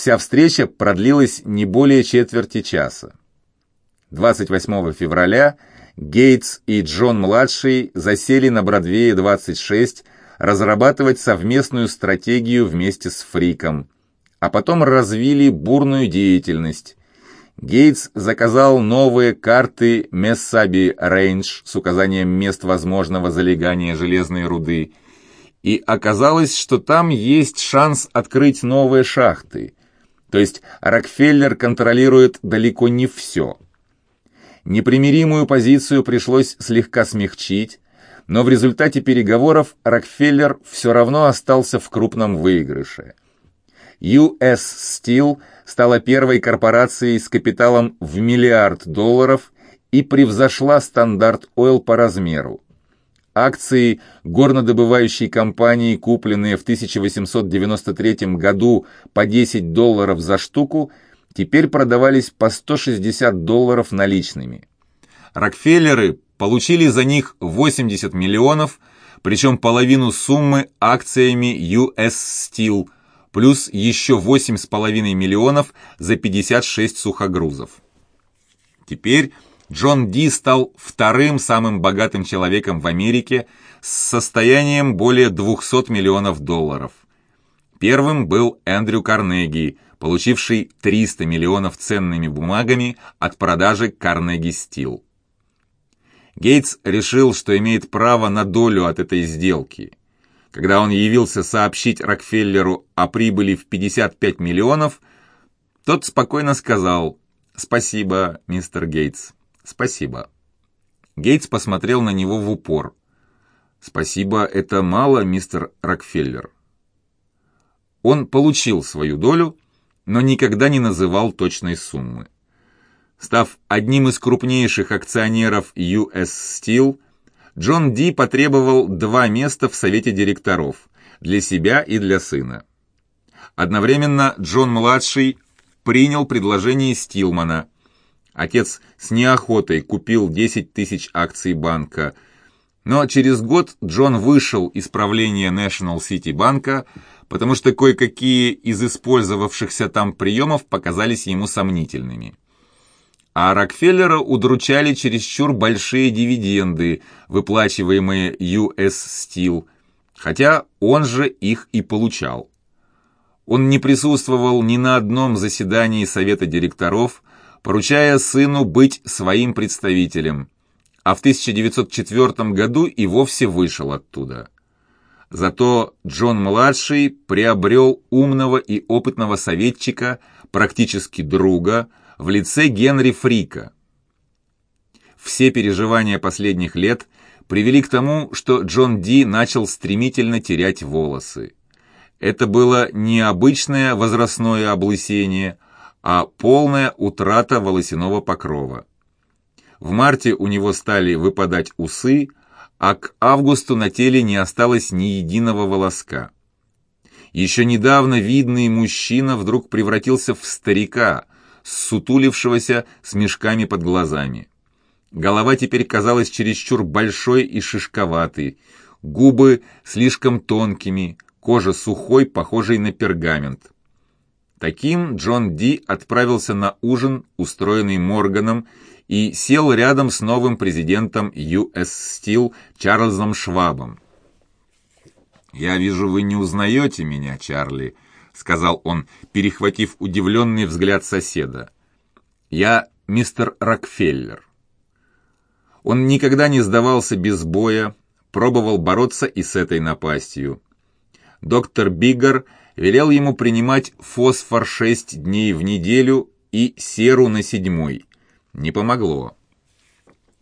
Вся встреча продлилась не более четверти часа. 28 февраля Гейтс и Джон-младший засели на Бродвее 26 разрабатывать совместную стратегию вместе с Фриком, а потом развили бурную деятельность. Гейтс заказал новые карты Мессаби Рейндж с указанием мест возможного залегания железной руды, и оказалось, что там есть шанс открыть новые шахты. То есть Рокфеллер контролирует далеко не все. Непримиримую позицию пришлось слегка смягчить, но в результате переговоров Рокфеллер все равно остался в крупном выигрыше. US Steel стала первой корпорацией с капиталом в миллиард долларов и превзошла стандарт Oil по размеру. Акции горнодобывающей компании, купленные в 1893 году по 10 долларов за штуку, теперь продавались по 160 долларов наличными. Рокфеллеры получили за них 80 миллионов, причем половину суммы акциями US Steel, плюс еще 8,5 миллионов за 56 сухогрузов. Теперь Джон Ди стал вторым самым богатым человеком в Америке с состоянием более 200 миллионов долларов. Первым был Эндрю Карнеги, получивший 300 миллионов ценными бумагами от продажи Карнеги Стил. Гейтс решил, что имеет право на долю от этой сделки. Когда он явился сообщить Рокфеллеру о прибыли в 55 миллионов, тот спокойно сказал «Спасибо, мистер Гейтс, спасибо». Гейтс посмотрел на него в упор. «Спасибо, это мало, мистер Рокфеллер». Он получил свою долю, но никогда не называл точной суммы. Став одним из крупнейших акционеров US Steel, Джон Ди потребовал два места в совете директоров для себя и для сына. Одновременно Джон-младший принял предложение Стилмана. Отец с неохотой купил 10 тысяч акций банка, но через год Джон вышел из правления National City банка, потому что кое-какие из использовавшихся там приемов показались ему сомнительными а Рокфеллера удручали чересчур большие дивиденды, выплачиваемые US Steel, хотя он же их и получал. Он не присутствовал ни на одном заседании совета директоров, поручая сыну быть своим представителем, а в 1904 году и вовсе вышел оттуда. Зато Джон-младший приобрел умного и опытного советчика, практически друга, в лице Генри Фрика. Все переживания последних лет привели к тому, что Джон Ди начал стремительно терять волосы. Это было не обычное возрастное облысение, а полная утрата волосяного покрова. В марте у него стали выпадать усы, а к августу на теле не осталось ни единого волоска. Еще недавно видный мужчина вдруг превратился в старика, сутулившегося с мешками под глазами. Голова теперь казалась чересчур большой и шишковатой, губы слишком тонкими, кожа сухой, похожей на пергамент. Таким Джон Ди отправился на ужин, устроенный Морганом, и сел рядом с новым президентом US Steel Чарльзом Швабом. «Я вижу, вы не узнаете меня, Чарли», — сказал он, перехватив удивленный взгляд соседа. «Я мистер Рокфеллер». Он никогда не сдавался без боя, пробовал бороться и с этой напастью. Доктор Биггер велел ему принимать фосфор шесть дней в неделю и серу на седьмой. Не помогло.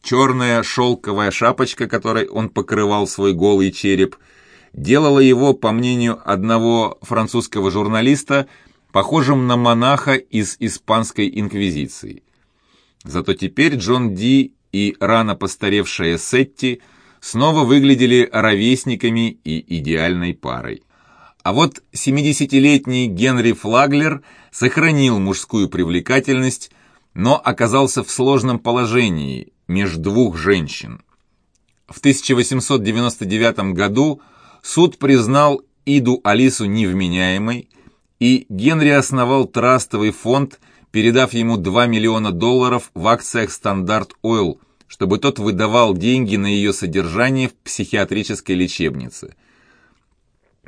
Черная шелковая шапочка, которой он покрывал свой голый череп — делало его, по мнению одного французского журналиста, похожим на монаха из Испанской инквизиции. Зато теперь Джон Ди и рано постаревшая Сетти снова выглядели ровесниками и идеальной парой. А вот 70-летний Генри Флаглер сохранил мужскую привлекательность, но оказался в сложном положении между двух женщин. В 1899 году суд признал Иду Алису невменяемой и Генри основал трастовый фонд, передав ему 2 миллиона долларов в акциях Стандарт Ойл, чтобы тот выдавал деньги на ее содержание в психиатрической лечебнице.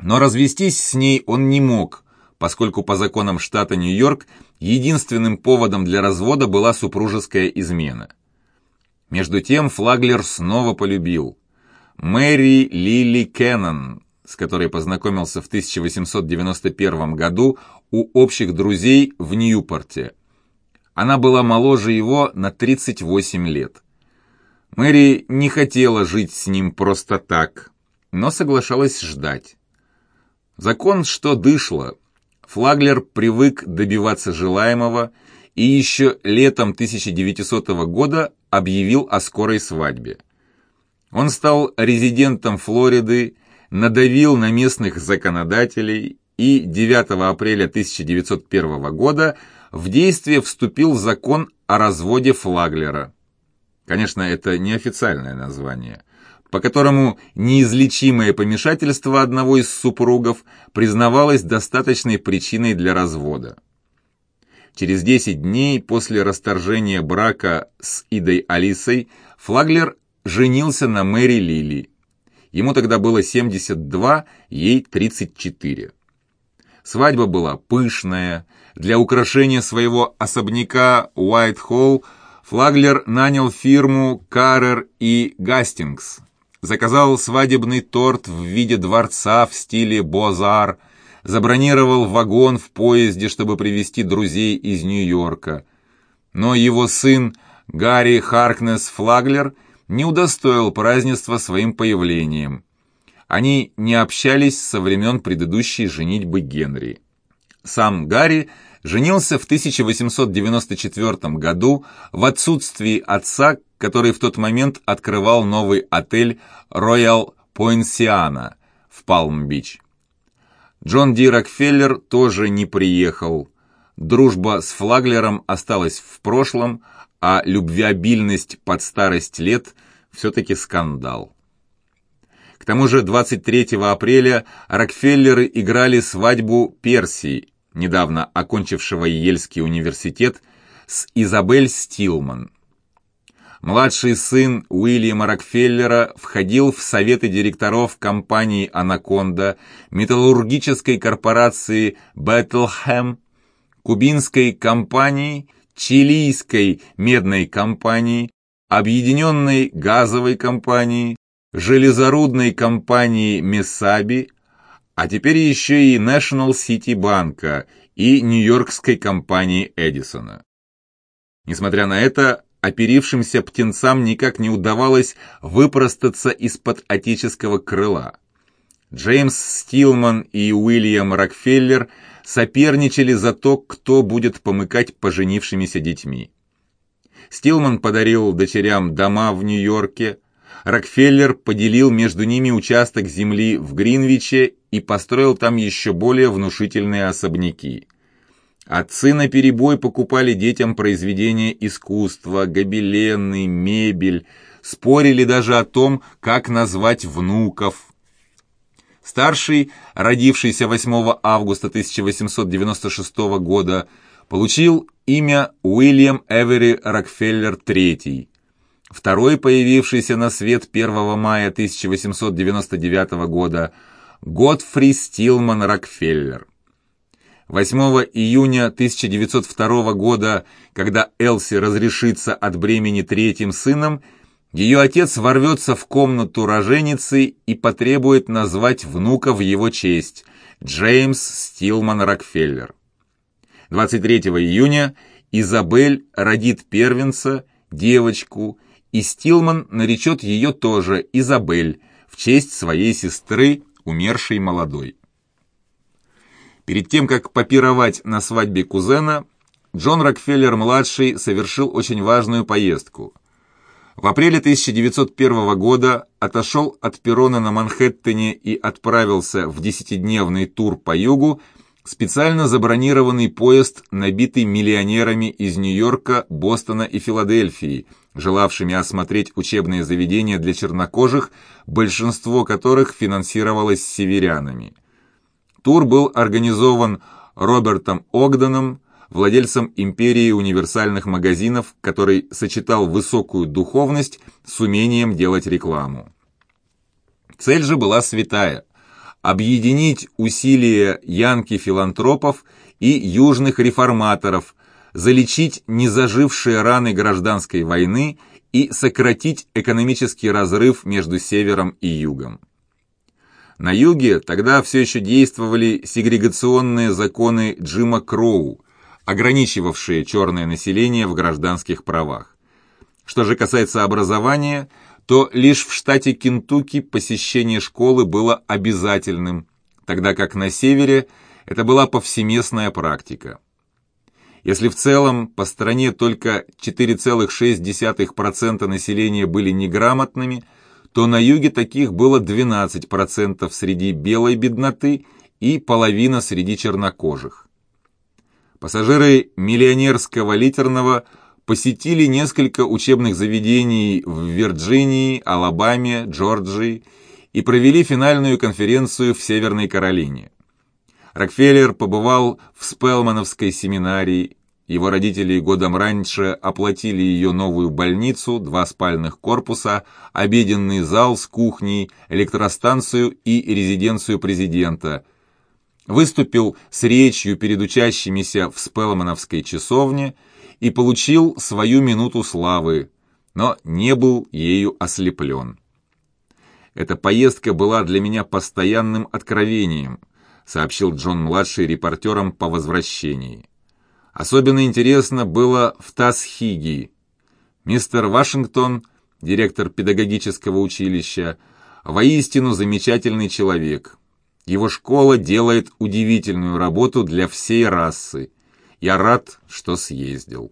Но развестись с ней он не мог, поскольку по законам штата Нью-Йорк единственным поводом для развода была супружеская измена. Между тем Флаглер снова полюбил. Мэри Лили Кеннон, с которой познакомился в 1891 году у общих друзей в Ньюпорте. Она была моложе его на 38 лет. Мэри не хотела жить с ним просто так, но соглашалась ждать. Закон что дышло. Флаглер привык добиваться желаемого и еще летом 1900 года объявил о скорой свадьбе. Он стал резидентом Флориды, надавил на местных законодателей и 9 апреля 1901 года в действие вступил закон о разводе Флаглера. Конечно, это неофициальное название, по которому неизлечимое помешательство одного из супругов признавалось достаточной причиной для развода. Через 10 дней после расторжения брака с Идой Алисой Флаглер женился на Мэри Лили. Ему тогда было 72, ей 34. Свадьба была пышная. Для украшения своего особняка Уайт-Холл Флаглер нанял фирму Каррер и Гастингс. Заказал свадебный торт в виде дворца в стиле Бозар, забронировал вагон в поезде, чтобы привезти друзей из Нью-Йорка. Но его сын Гарри Харкнес Флаглер не удостоил празднества своим появлением. Они не общались со времен предыдущей женитьбы Генри. Сам Гарри женился в 1894 году в отсутствии отца, который в тот момент открывал новый отель Royal Poinciana в Палм-Бич. Джон Ди Рокфеллер тоже не приехал. Дружба с Флаглером осталась в прошлом, а любвеобильность под старость лет все-таки скандал. К тому же 23 апреля Рокфеллеры играли свадьбу Персии, недавно окончившего Ельский университет, с Изабель Стилман. Младший сын Уильяма Рокфеллера входил в советы директоров компании «Анаконда», металлургической корпорации «Бэтлхэм», кубинской компании, чилийской медной компании, объединенной газовой компании, железорудной компании «Месаби», а теперь еще и National City банка и нью-йоркской компании Эдисона. Несмотря на это, оперившимся птенцам никак не удавалось выпростаться из-под отеческого крыла. Джеймс Стилман и Уильям Рокфеллер соперничали за то, кто будет помыкать поженившимися детьми. Стилман подарил дочерям дома в Нью-Йорке, Рокфеллер поделил между ними участок земли в Гринвиче и построил там еще более внушительные особняки. Отцы наперебой покупали детям произведения искусства, гобелены, мебель, спорили даже о том, как назвать внуков. Старший, родившийся 8 августа 1896 года, получил имя Уильям Эвери Рокфеллер III. Второй, появившийся на свет 1 мая 1899 года, Готфри Стилман Рокфеллер. 8 июня 1902 года, когда Элси разрешится от бремени третьим сыном, ее отец ворвется в комнату роженицы и потребует назвать внука в его честь – Джеймс Стилман Рокфеллер. 23 июня Изабель родит первенца, девочку, и Стилман наречет ее тоже Изабель в честь своей сестры, умершей молодой. Перед тем, как попировать на свадьбе кузена, Джон Рокфеллер-младший совершил очень важную поездку. В апреле 1901 года отошел от перрона на Манхэттене и отправился в десятидневный тур по югу, специально забронированный поезд, набитый миллионерами из Нью-Йорка, Бостона и Филадельфии, желавшими осмотреть учебные заведения для чернокожих, большинство которых финансировалось северянами. Тур был организован Робертом Огденом, владельцем империи универсальных магазинов, который сочетал высокую духовность с умением делать рекламу. Цель же была святая – объединить усилия янки-филантропов и южных реформаторов, залечить незажившие раны гражданской войны и сократить экономический разрыв между севером и югом. На юге тогда все еще действовали сегрегационные законы Джима Кроу, ограничивавшие черное население в гражданских правах. Что же касается образования, то лишь в штате Кентукки посещение школы было обязательным, тогда как на севере это была повсеместная практика. Если в целом по стране только 4,6% населения были неграмотными, то на юге таких было 12% среди белой бедноты и половина среди чернокожих. Пассажиры миллионерского литерного посетили несколько учебных заведений в Вирджинии, Алабаме, Джорджии и провели финальную конференцию в Северной Каролине. Рокфеллер побывал в Спелмановской семинарии, его родители годом раньше оплатили ее новую больницу, два спальных корпуса, обеденный зал с кухней, электростанцию и резиденцию президента. Выступил с речью перед учащимися в Спелмановской часовне и получил свою минуту славы, но не был ею ослеплен. Эта поездка была для меня постоянным откровением – сообщил Джон-младший репортерам по возвращении. Особенно интересно было в Тасхиги. Мистер Вашингтон, директор педагогического училища, воистину замечательный человек. Его школа делает удивительную работу для всей расы. Я рад, что съездил.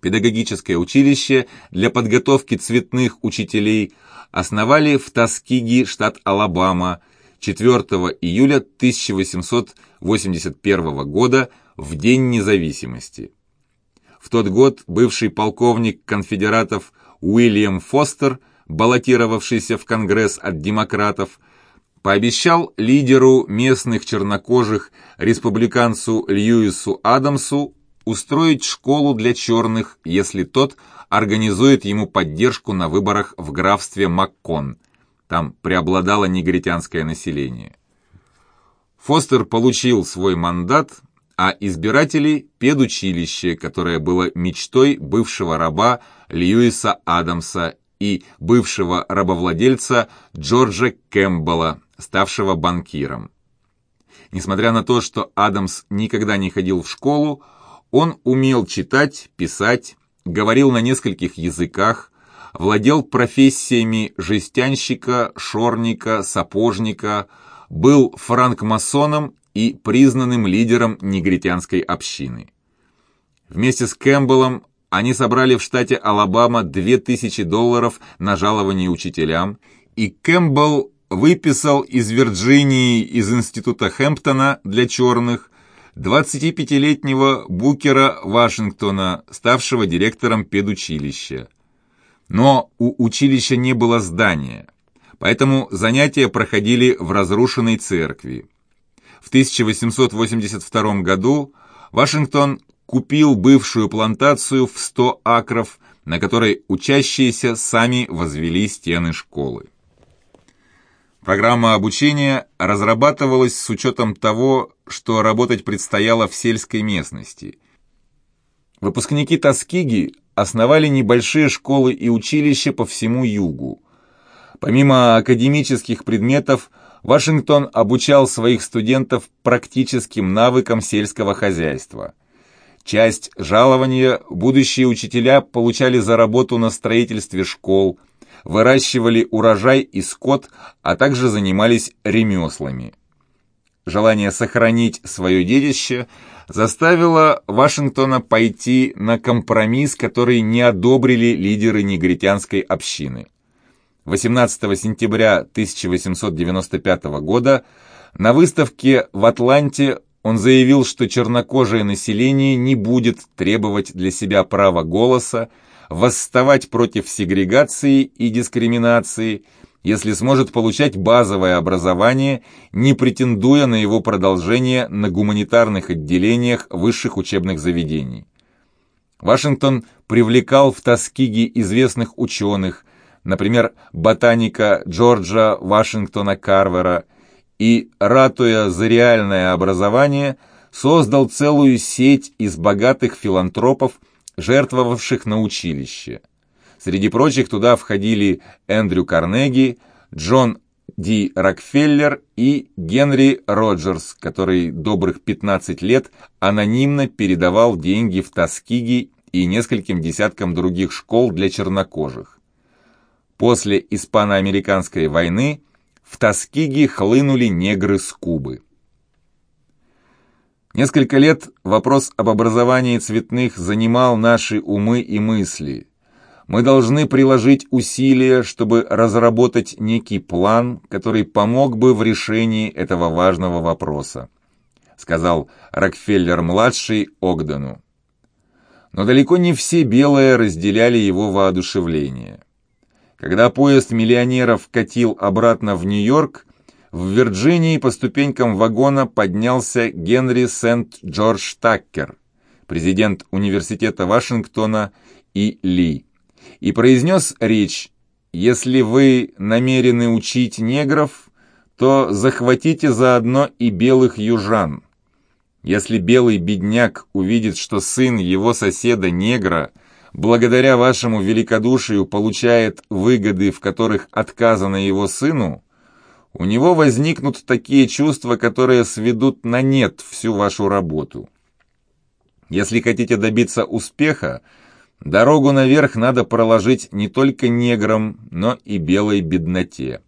Педагогическое училище для подготовки цветных учителей основали в Таскиги, штат Алабама, 4 июля 1881 года в День независимости. В тот год бывший полковник конфедератов Уильям Фостер, баллотировавшийся в Конгресс от демократов, пообещал лидеру местных чернокожих республиканцу Льюису Адамсу устроить школу для черных, если тот организует ему поддержку на выборах в графстве Маккон – там преобладало негритянское население. Фостер получил свой мандат, а избиратели – педучилище, которое было мечтой бывшего раба Льюиса Адамса и бывшего рабовладельца Джорджа Кэмпбелла, ставшего банкиром. Несмотря на то, что Адамс никогда не ходил в школу, он умел читать, писать, говорил на нескольких языках, владел профессиями жестянщика, шорника, сапожника, был франкмасоном и признанным лидером негритянской общины. Вместе с Кэмпбеллом они собрали в штате Алабама 2000 долларов на жалование учителям, и Кэмпбелл выписал из Вирджинии из института Хэмптона для черных 25-летнего Букера Вашингтона, ставшего директором педучилища. Но у училища не было здания, поэтому занятия проходили в разрушенной церкви. В 1882 году Вашингтон купил бывшую плантацию в 100 акров, на которой учащиеся сами возвели стены школы. Программа обучения разрабатывалась с учетом того, что работать предстояло в сельской местности. Выпускники Тоскиги основали небольшие школы и училища по всему югу. Помимо академических предметов, Вашингтон обучал своих студентов практическим навыкам сельского хозяйства. Часть жалования будущие учителя получали за работу на строительстве школ, выращивали урожай и скот, а также занимались ремеслами. Желание сохранить свое детище – заставило Вашингтона пойти на компромисс, который не одобрили лидеры негритянской общины. 18 сентября 1895 года на выставке в Атланте он заявил, что чернокожее население не будет требовать для себя права голоса, восставать против сегрегации и дискриминации если сможет получать базовое образование, не претендуя на его продолжение на гуманитарных отделениях высших учебных заведений. Вашингтон привлекал в Тоскиги известных ученых, например, ботаника Джорджа Вашингтона Карвера, и, ратуя за реальное образование, создал целую сеть из богатых филантропов, жертвовавших на училище. Среди прочих туда входили Эндрю Карнеги, Джон Ди Рокфеллер и Генри Роджерс, который добрых 15 лет анонимно передавал деньги в Тоскиги и нескольким десяткам других школ для чернокожих. После испано-американской войны в Тоскиги хлынули негры с Кубы. Несколько лет вопрос об образовании цветных занимал наши умы и мысли. Мы должны приложить усилия, чтобы разработать некий план, который помог бы в решении этого важного вопроса, сказал Рокфеллер-младший Огдену. Но далеко не все белые разделяли его воодушевление. Когда поезд миллионеров катил обратно в Нью-Йорк, в Вирджинии по ступенькам вагона поднялся Генри Сент-Джордж Таккер, президент Университета Вашингтона и Ли, и произнес речь «Если вы намерены учить негров, то захватите заодно и белых южан. Если белый бедняк увидит, что сын его соседа-негра – благодаря вашему великодушию получает выгоды, в которых отказано его сыну, у него возникнут такие чувства, которые сведут на нет всю вашу работу. Если хотите добиться успеха, дорогу наверх надо проложить не только неграм, но и белой бедноте.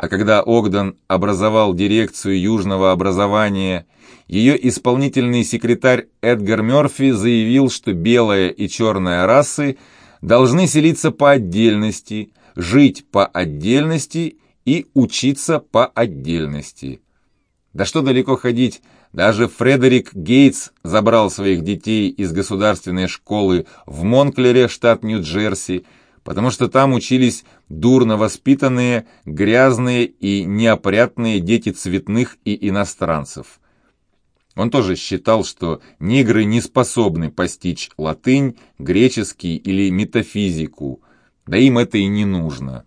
А когда Огден образовал дирекцию южного образования – ее исполнительный секретарь Эдгар Мёрфи заявил, что белая и черная расы должны селиться по отдельности, жить по отдельности и учиться по отдельности. Да что далеко ходить, даже Фредерик Гейтс забрал своих детей из государственной школы в Монклере, штат Нью-Джерси, потому что там учились дурно воспитанные, грязные и неопрятные дети цветных и иностранцев. Он тоже считал, что негры не способны постичь латынь, греческий или метафизику, да им это и не нужно.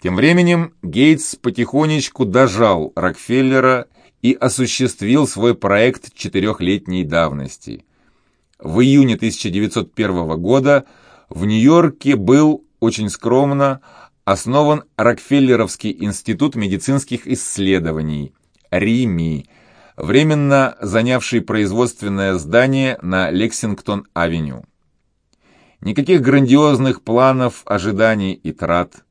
Тем временем Гейтс потихонечку дожал Рокфеллера и осуществил свой проект четырехлетней давности. В июне 1901 года в Нью-Йорке был, очень скромно, основан Рокфеллеровский институт медицинских исследований, РИМИ, временно занявший производственное здание на Лексингтон-авеню. Никаких грандиозных планов, ожиданий и трат.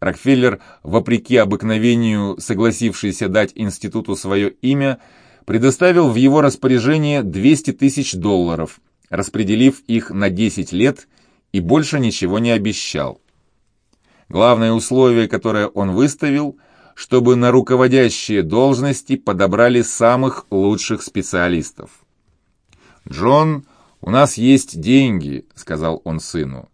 Рокфеллер, вопреки обыкновению согласившийся дать институту свое имя, предоставил в его распоряжение 200 тысяч долларов, распределив их на 10 лет и больше ничего не обещал. Главное условие, которое он выставил – чтобы на руководящие должности подобрали самых лучших специалистов. «Джон, у нас есть деньги», — сказал он сыну.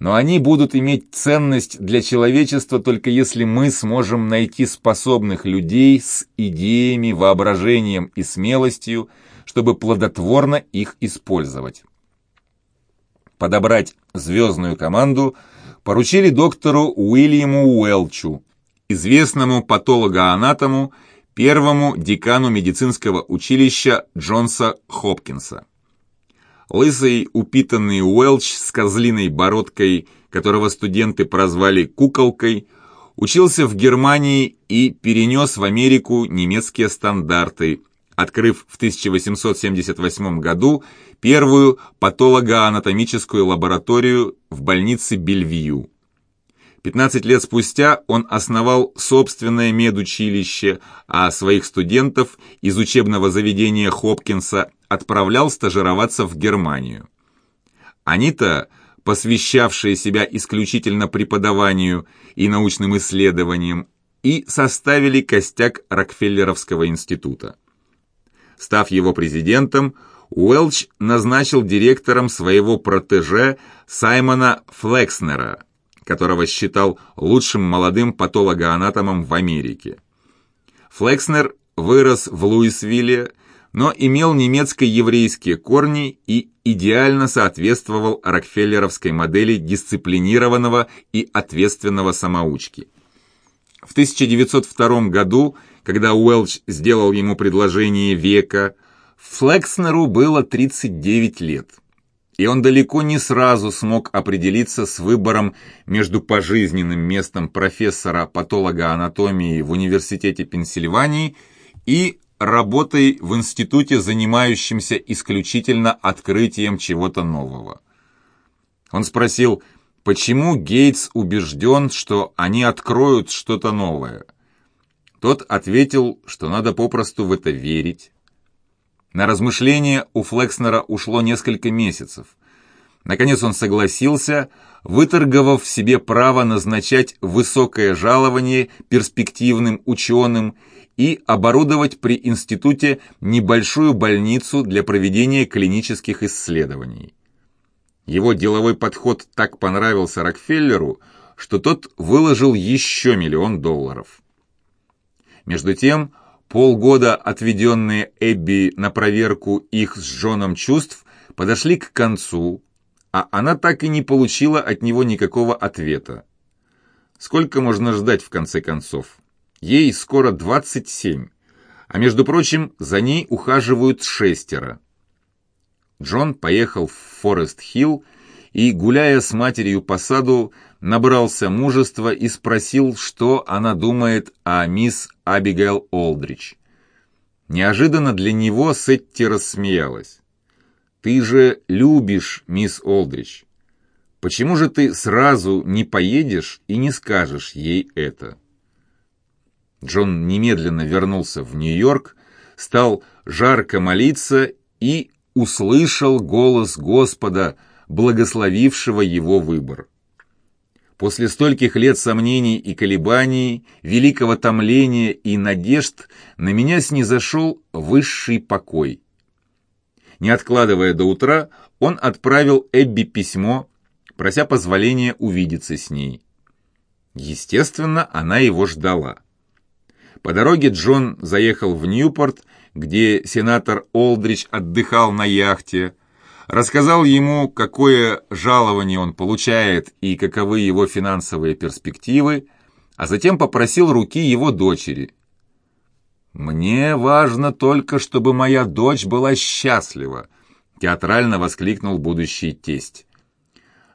«Но они будут иметь ценность для человечества только если мы сможем найти способных людей с идеями, воображением и смелостью, чтобы плодотворно их использовать». Подобрать звездную команду поручили доктору Уильяму Уэлчу, известному патологоанатому, первому декану медицинского училища Джонса Хопкинса. Лысый, упитанный Уэлч с козлиной бородкой, которого студенты прозвали «куколкой», учился в Германии и перенес в Америку немецкие стандарты, открыв в 1878 году первую патологоанатомическую лабораторию в больнице Бельвью. 15 лет спустя он основал собственное медучилище, а своих студентов из учебного заведения Хопкинса отправлял стажироваться в Германию. Они-то, посвящавшие себя исключительно преподаванию и научным исследованиям, и составили костяк Рокфеллеровского института. Став его президентом, Уэлч назначил директором своего протеже Саймона Флекснера – которого считал лучшим молодым патологоанатомом в Америке. Флекснер вырос в Луисвилле, но имел немецко-еврейские корни и идеально соответствовал рокфеллеровской модели дисциплинированного и ответственного самоучки. В 1902 году, когда Уэлч сделал ему предложение века, Флекснеру было 39 лет, и он далеко не сразу смог определиться с выбором между пожизненным местом профессора патологоанатомии в Университете Пенсильвании и работой в институте, занимающемся исключительно открытием чего-то нового. Он спросил, почему Гейтс убежден, что они откроют что-то новое. Тот ответил, что надо попросту в это верить. На размышления у Флекснера ушло несколько месяцев. Наконец он согласился, выторговав себе право назначать высокое жалование перспективным ученым и оборудовать при институте небольшую больницу для проведения клинических исследований. Его деловой подход так понравился Рокфеллеру, что тот выложил еще миллион долларов. Между тем, полгода, отведенные Эбби на проверку их с Джоном чувств, подошли к концу, а она так и не получила от него никакого ответа. Сколько можно ждать в конце концов? Ей скоро 27, а между прочим, за ней ухаживают шестеро. Джон поехал в Форест-Хилл и, гуляя с матерью по саду, набрался мужества и спросил, что она думает о мисс Абигейл Олдрич. Неожиданно для него Сетти рассмеялась. «Ты же любишь мисс Олдрич. Почему же ты сразу не поедешь и не скажешь ей это?» Джон немедленно вернулся в Нью-Йорк, стал жарко молиться и услышал голос Господа, благословившего его выбор. После стольких лет сомнений и колебаний, великого томления и надежд на меня снизошел высший покой. Не откладывая до утра, он отправил Эбби письмо, прося позволения увидеться с ней. Естественно, она его ждала. По дороге Джон заехал в Ньюпорт, где сенатор Олдрич отдыхал на яхте, рассказал ему, какое жалование он получает и каковы его финансовые перспективы, а затем попросил руки его дочери. «Мне важно только, чтобы моя дочь была счастлива», театрально воскликнул будущий тесть.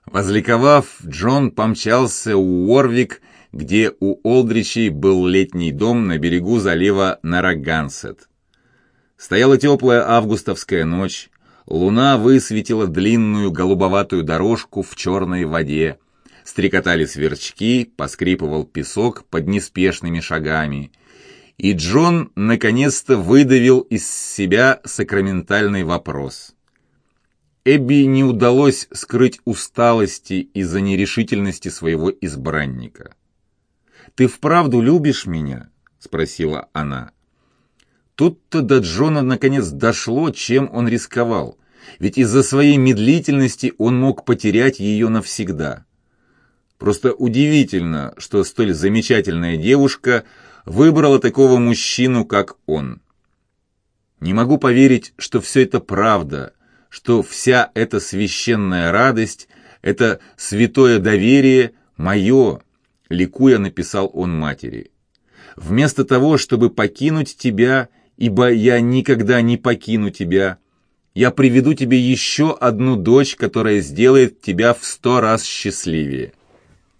Возликовав, Джон помчался у Уорвик, где у Олдричей был летний дом на берегу залива Нарагансет. Стояла теплая августовская ночь, луна высветила длинную голубоватую дорожку в черной воде, стрекотали сверчки, поскрипывал песок под неспешными шагами, и Джон наконец-то выдавил из себя сакраментальный вопрос. Эбби не удалось скрыть усталости из-за нерешительности своего избранника. «Ты вправду любишь меня?» — спросила она. Тут-то до Джона наконец дошло, чем он рисковал. Ведь из-за своей медлительности он мог потерять ее навсегда. Просто удивительно, что столь замечательная девушка выбрала такого мужчину, как он. Не могу поверить, что все это правда, что вся эта священная радость, это святое доверие мое, ликуя написал он матери. «Вместо того, чтобы покинуть тебя, ибо я никогда не покину тебя, я приведу тебе еще одну дочь, которая сделает тебя в сто раз счастливее».